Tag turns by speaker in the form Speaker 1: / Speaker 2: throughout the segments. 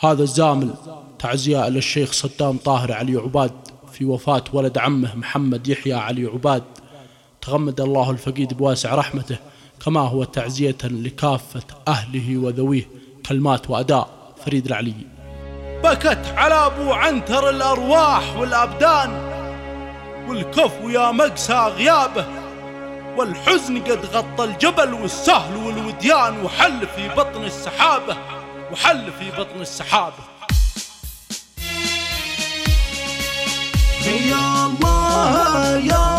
Speaker 1: هذا الزامل تعزية إلى الشيخ صدام طاهر علي عباد في وفاة ولد عمه محمد يحيى علي عباد. تغمد الله الفقيد بواسع رحمته كما هو تعزية لكافة أهله وذويه كلمات وأداء. فريد العلي.
Speaker 2: بكت على أبو عنتر الأرواح والأبدان والكفو يا مقسى غيابه والحزن قد غطى الجبل والسهل والوديان وحل في بطن السحابة. وحل في بطن السحابة.
Speaker 3: يا الله يا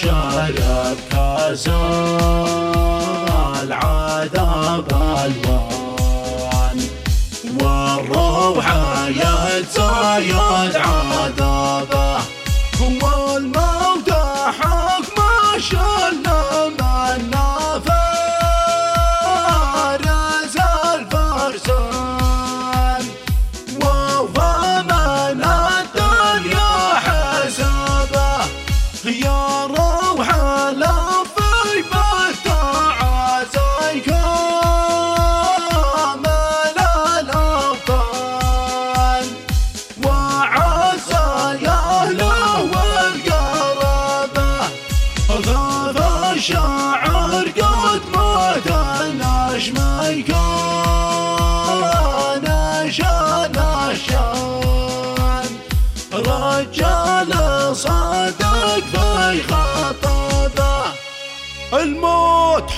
Speaker 3: شرب كاس العذاب الوان. والروح يتزايد عذابه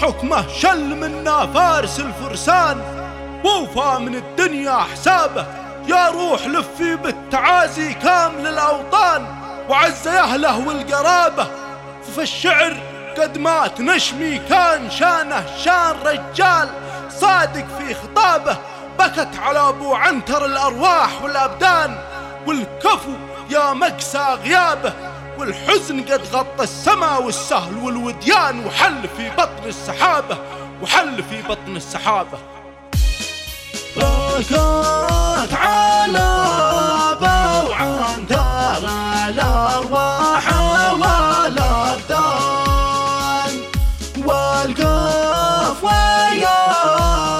Speaker 2: حكمه شل منا فارس الفرسان. ووفى من الدنيا حسابه يا روح لفي بالتعازي كامل الأوطان وعز أهله والقرابة ففي الشعر قد مات نشمي كان شانه شان رجال. صادق في خطابه بكت على أبو عنتر الأرواح والأبدان. والكفو يا مكسى غيابه والحزن قد غطى السما والسهل والوديان وحل في بطن السحابة وحل في بطن السحابة.
Speaker 3: بكت على بوعنتر الأرواح والأبدان والكف ويا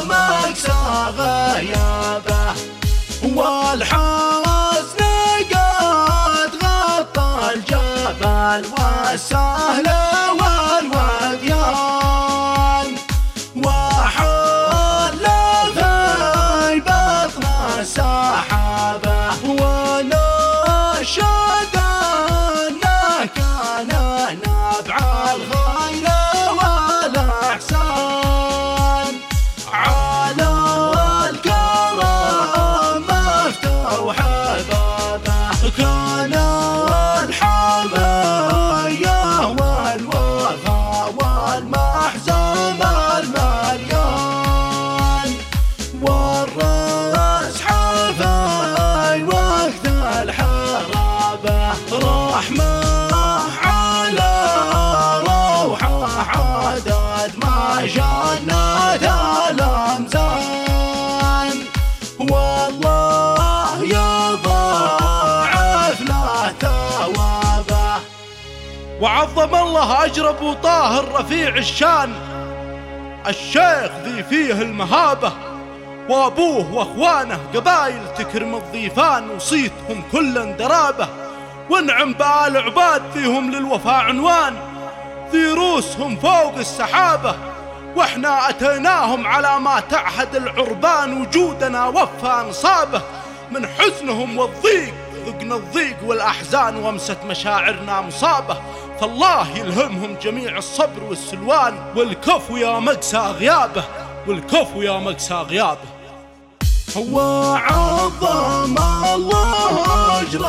Speaker 3: مكسى غيابه والحزن والسهل
Speaker 2: وعظم الله أجر أبو طاهر رفيع الشان. الشيخ ذي فيه المهابة وأبوه وأخوانه قبايل تكرم الضيفان وصيتهم كلا درابة. وانعم بآل عباد فيهم للوفاء عنوان. ذي روسهم فوق السحابة وإحنا أتيناهم على ما تعهد العربان وجودنا وفى نصابه من حزنهم والضيق ذقنا الضيق والأحزان وأمست مشاعرنا مصابة. فالله يلهمهم جميع الصبر والسلوان. والكفو يا مقسى غيابه. والكفو يا مقسى غيابه.
Speaker 3: هو عظم الله أجر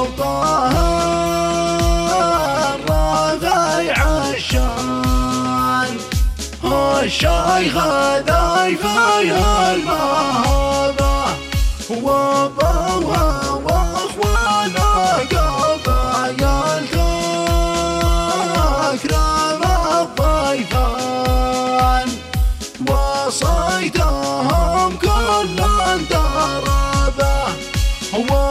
Speaker 3: وطهر رضيع عشان الشيخ يا المهابة. هو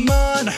Speaker 3: man